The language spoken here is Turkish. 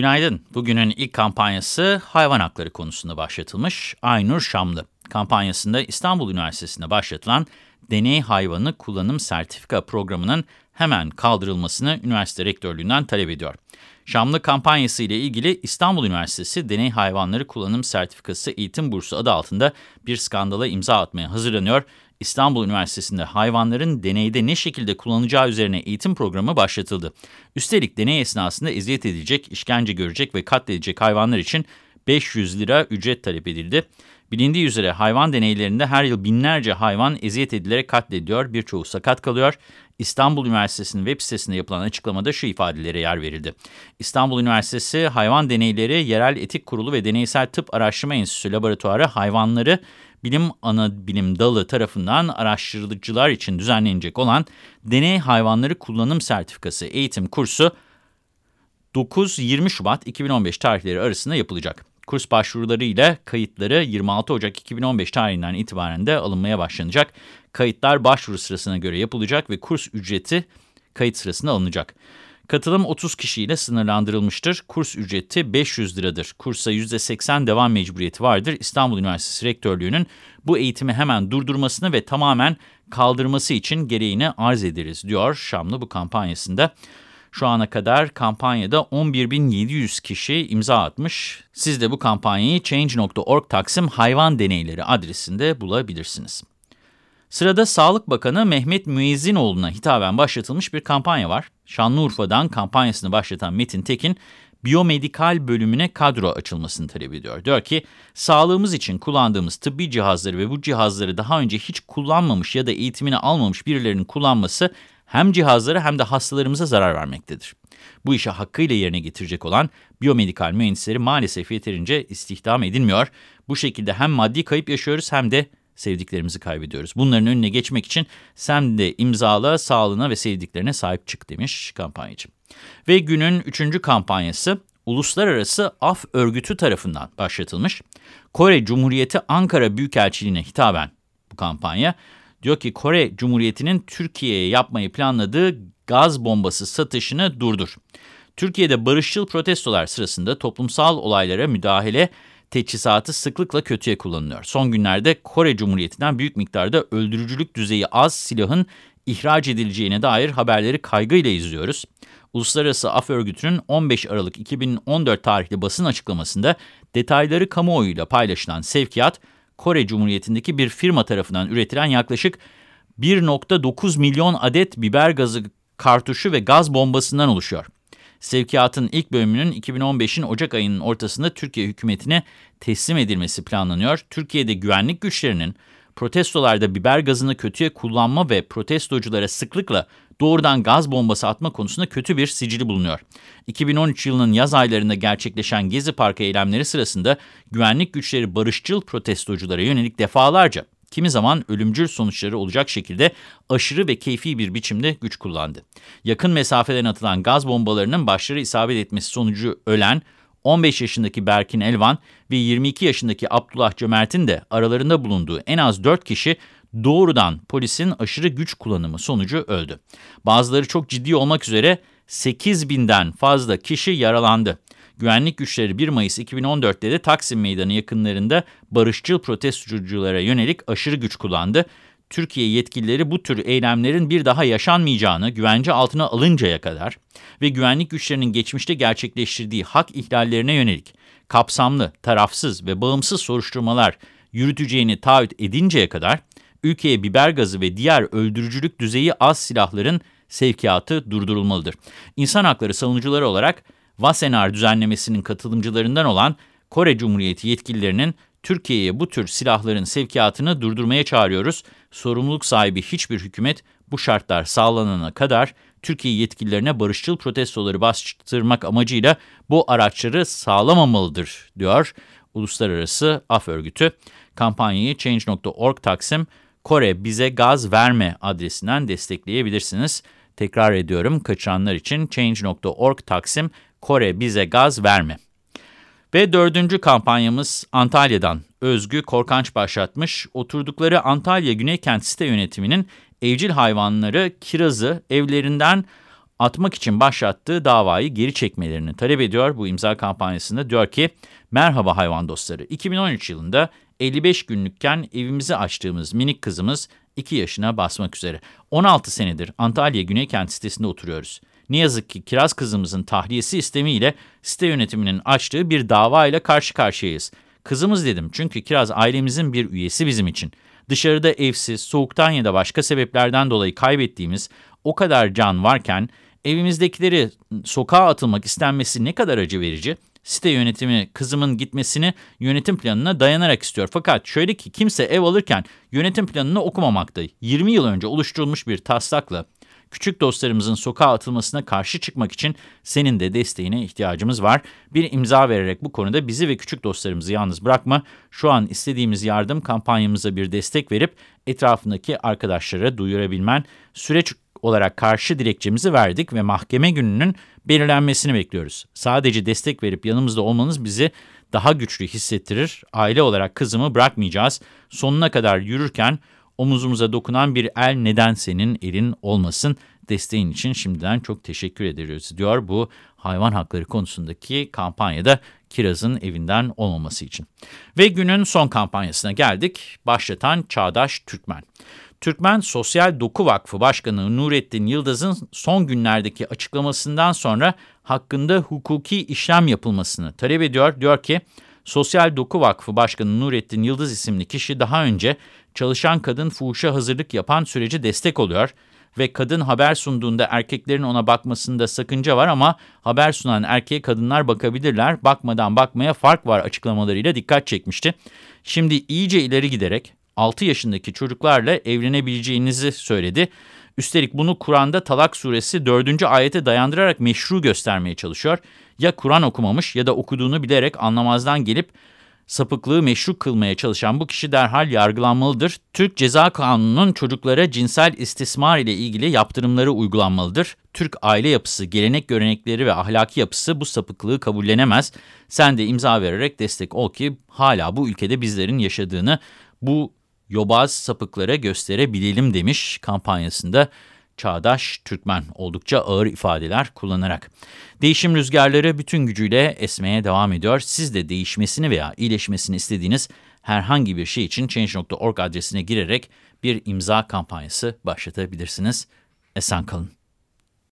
Günaydın. Bugünün ilk kampanyası hayvan hakları konusunda başlatılmış. Aynur Şamlı kampanyasında İstanbul Üniversitesi'nde başlatılan deney hayvanı kullanım sertifika programının hemen kaldırılmasını üniversite rektörlüğünden talep ediyor. Şamlı kampanyası ile ilgili İstanbul Üniversitesi Deney Hayvanları Kullanım Sertifikası Eğitim Bursu adı altında bir skandala imza atmaya hazırlanıyor. İstanbul Üniversitesi'nde hayvanların deneyde ne şekilde kullanılacağı üzerine eğitim programı başlatıldı. Üstelik deney esnasında eziyet edilecek, işkence görecek ve katledilecek hayvanlar için 500 lira ücret talep edildi. Bilindiği üzere hayvan deneylerinde her yıl binlerce hayvan eziyet edilerek katlediliyor, birçoğu sakat kalıyor. İstanbul Üniversitesi'nin web sitesinde yapılan açıklamada şu ifadelere yer verildi. İstanbul Üniversitesi Hayvan Deneyleri Yerel Etik Kurulu ve Deneysel Tıp Araştırma Enstitüsü Laboratuvarı hayvanları bilim ana bilim dalı tarafından araştırıcılar için düzenlenecek olan Deney Hayvanları Kullanım Sertifikası eğitim kursu 9-20 Şubat 2015 tarihleri arasında yapılacak. Kurs başvuruları ile kayıtları 26 Ocak 2015 tarihinden itibaren de alınmaya başlanacak. Kayıtlar başvuru sırasına göre yapılacak ve kurs ücreti kayıt sırasında alınacak. Katılım 30 kişiyle sınırlandırılmıştır. Kurs ücreti 500 liradır. Kursa %80 devam mecburiyeti vardır. İstanbul Üniversitesi Rektörlüğü'nün bu eğitimi hemen durdurmasını ve tamamen kaldırması için gereğini arz ederiz diyor Şamlı bu kampanyasında. Şu ana kadar kampanyada 11.700 kişi imza atmış. Siz de bu kampanyayı change.org Taksim Hayvan Deneyleri adresinde bulabilirsiniz. Sırada Sağlık Bakanı Mehmet Müezzinoğlu'na hitaben başlatılmış bir kampanya var. Şanlıurfa'dan kampanyasını başlatan Metin Tekin, biyomedikal bölümüne kadro açılmasını talep ediyor. Diyor ki, sağlığımız için kullandığımız tıbbi cihazları ve bu cihazları daha önce hiç kullanmamış ya da eğitimini almamış birilerinin kullanması hem cihazlara hem de hastalarımıza zarar vermektedir. Bu işi hakkıyla yerine getirecek olan biyomedikal mühendisleri maalesef yeterince istihdam edilmiyor. Bu şekilde hem maddi kayıp yaşıyoruz hem de sevdiklerimizi kaybediyoruz. Bunların önüne geçmek için sen de imzala, sağlığına ve sevdiklerine sahip çık demiş kampanyacı. Ve günün üçüncü kampanyası Uluslararası Af Örgütü tarafından başlatılmış. Kore Cumhuriyeti Ankara Büyükelçiliğine hitaben bu kampanya diyor ki Kore Cumhuriyeti'nin Türkiye'ye yapmayı planladığı gaz bombası satışını durdur. Türkiye'de barışçıl protestolar sırasında toplumsal olaylara müdahale teçhizatı sıklıkla kötüye kullanılıyor. Son günlerde Kore Cumhuriyeti'nden büyük miktarda öldürücülük düzeyi az silahın ihraç edileceğine dair haberleri kaygıyla izliyoruz. Uluslararası Af Örgütü'nün 15 Aralık 2014 tarihli basın açıklamasında detayları kamuoyuyla paylaşılan sevkiyat, Kore Cumhuriyeti'ndeki bir firma tarafından üretilen yaklaşık 1.9 milyon adet biber gazı kartuşu ve gaz bombasından oluşuyor. Sevkiyatın ilk bölümünün 2015'in Ocak ayının ortasında Türkiye hükümetine teslim edilmesi planlanıyor. Türkiye'de güvenlik güçlerinin protestolarda biber gazını kötüye kullanma ve protestoculara sıklıkla doğrudan gaz bombası atma konusunda kötü bir sicili bulunuyor. 2013 yılının yaz aylarında gerçekleşen Gezi Parkı eylemleri sırasında güvenlik güçleri barışçıl protestoculara yönelik defalarca kimi zaman ölümcül sonuçları olacak şekilde aşırı ve keyfi bir biçimde güç kullandı. Yakın mesafeden atılan gaz bombalarının başları isabet etmesi sonucu ölen 15 yaşındaki Berkin Elvan ve 22 yaşındaki Abdullah Cömert'in de aralarında bulunduğu en az 4 kişi doğrudan polisin aşırı güç kullanımı sonucu öldü. Bazıları çok ciddi olmak üzere 8 binden fazla kişi yaralandı. Güvenlik güçleri 1 Mayıs 2014'te de Taksim Meydanı yakınlarında barışçıl protestoculara yönelik aşırı güç kullandı. Türkiye yetkilileri bu tür eylemlerin bir daha yaşanmayacağını güvence altına alıncaya kadar ve güvenlik güçlerinin geçmişte gerçekleştirdiği hak ihlallerine yönelik kapsamlı, tarafsız ve bağımsız soruşturmalar yürüteceğini taahhüt edinceye kadar ülkeye biber gazı ve diğer öldürücülük düzeyi az silahların sevkiyatı durdurulmalıdır. İnsan hakları savunucuları olarak Vasenar düzenlemesinin katılımcılarından olan Kore Cumhuriyeti yetkililerinin Türkiye'ye bu tür silahların sevkiyatını durdurmaya çağırıyoruz. Sorumluluk sahibi hiçbir hükümet bu şartlar sağlanana kadar Türkiye yetkililerine barışçıl protestoları bastırmak amacıyla bu araçları sağlamamalıdır, diyor Uluslararası Af Örgütü. Kampanyayı Change.org Taksim Kore Bize Gaz Verme adresinden destekleyebilirsiniz. Tekrar ediyorum kaçıranlar için Change.org Taksim Kore Bize Gaz Verme. Ve dördüncü kampanyamız Antalya'dan. Özgü Korkanç başlatmış. Oturdukları Antalya Güneykent Site Yönetimi'nin evcil hayvanları kirazı evlerinden atmak için başlattığı davayı geri çekmelerini talep ediyor. Bu imza kampanyasında diyor ki, merhaba hayvan dostları, 2013 yılında 55 günlükken evimizi açtığımız minik kızımız 2 yaşına basmak üzere. 16 senedir Antalya Güneykent sitesinde oturuyoruz. Ne yazık ki kiraz kızımızın tahliyesi istemiyle site yönetiminin açtığı bir dava ile karşı karşıyayız. Kızımız dedim çünkü kiraz ailemizin bir üyesi bizim için. Dışarıda evsiz, soğuktan ya da başka sebeplerden dolayı kaybettiğimiz o kadar can varken evimizdekileri sokağa atılmak istenmesi ne kadar acı verici. Site yönetimi kızımın gitmesini yönetim planına dayanarak istiyor. Fakat şöyle ki kimse ev alırken yönetim planını okumamakta. 20 yıl önce oluşturulmuş bir taslakla küçük dostlarımızın sokağa atılmasına karşı çıkmak için senin de desteğine ihtiyacımız var. Bir imza vererek bu konuda bizi ve küçük dostlarımızı yalnız bırakma. Şu an istediğimiz yardım kampanyamıza bir destek verip etrafındaki arkadaşlara duyurabilmen. Süreç olarak karşı dilekçemizi verdik ve mahkeme gününün belirlenmesini bekliyoruz. Sadece destek verip yanımızda olmanız bizi daha güçlü hissettirir. Aile olarak kızımı bırakmayacağız. Sonuna kadar yürürken omuzumuza dokunan bir el neden senin elin olmasın? Desteğin için şimdiden çok teşekkür ederiz diyor bu hayvan hakları konusundaki kampanyada kirazın evinden olmaması için. Ve günün son kampanyasına geldik. Başlatan Çağdaş Türkmen. Türkmen Sosyal Doku Vakfı Başkanı Nurettin Yıldız'ın son günlerdeki açıklamasından sonra hakkında hukuki işlem yapılmasını talep ediyor. Diyor ki, Sosyal Doku Vakfı Başkanı Nurettin Yıldız isimli kişi daha önce çalışan kadın fuhuşa hazırlık yapan süreci destek oluyor ve kadın haber sunduğunda erkeklerin ona bakmasında sakınca var ama haber sunan erkeğe kadınlar bakabilirler, bakmadan bakmaya fark var açıklamalarıyla dikkat çekmişti. Şimdi iyice ileri giderek 6 yaşındaki çocuklarla evlenebileceğinizi söyledi. Üstelik bunu Kur'an'da Talak suresi 4. ayete dayandırarak meşru göstermeye çalışıyor. Ya Kur'an okumamış ya da okuduğunu bilerek anlamazdan gelip sapıklığı meşru kılmaya çalışan bu kişi derhal yargılanmalıdır. Türk Ceza Kanunu'nun çocuklara cinsel istismar ile ilgili yaptırımları uygulanmalıdır. Türk aile yapısı, gelenek görenekleri ve ahlaki yapısı bu sapıklığı kabullenemez. Sen de imza vererek destek ol ki hala bu ülkede bizlerin yaşadığını bu yobaz sapıklara gösterebilelim demiş kampanyasında Çağdaş Türkmen oldukça ağır ifadeler kullanarak. Değişim rüzgarları bütün gücüyle esmeye devam ediyor. Siz de değişmesini veya iyileşmesini istediğiniz herhangi bir şey için Change.org adresine girerek bir imza kampanyası başlatabilirsiniz. Esen kalın.